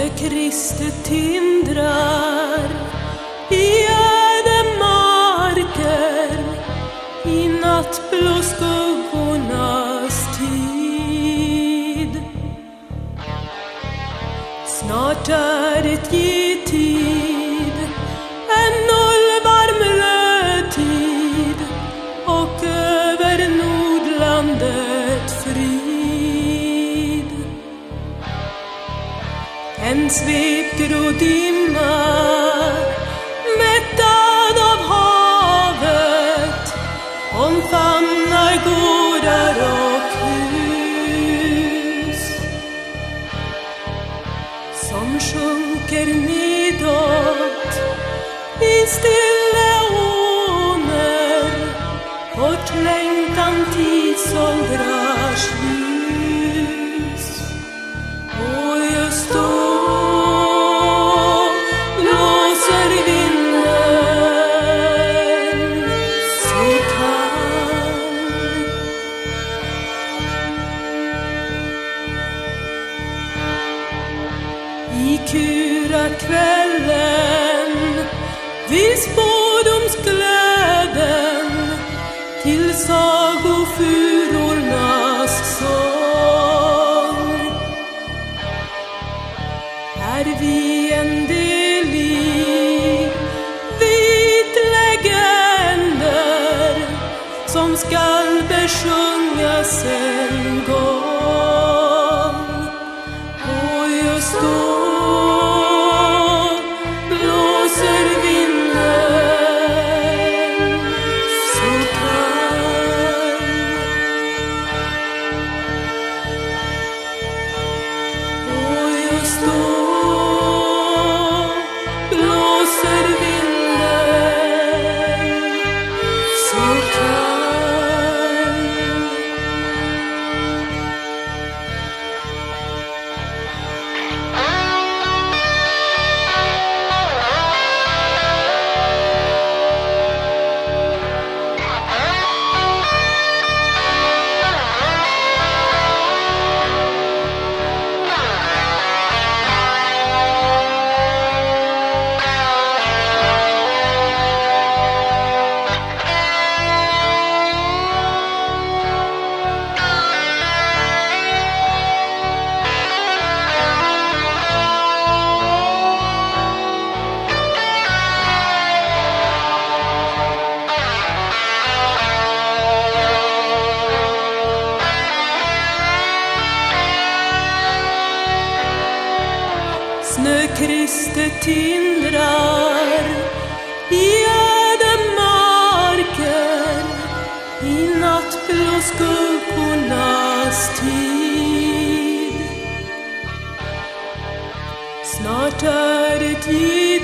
Snökristet tindrar i ödemarker i nattblå skuggornas tid. Snart är det getid, En svepgrå dimma mättad av havet. Omfamnar gårdar och hus. Som sjunker nedåt i stilla Kura kvällen, vid spådomsglöden till sagofurornas sång. Är vi en del i vit legender som skall besjungas inside of it. Snökristet tindrar i ödemarker i nattblå skuggornas tid. Snart är det tid,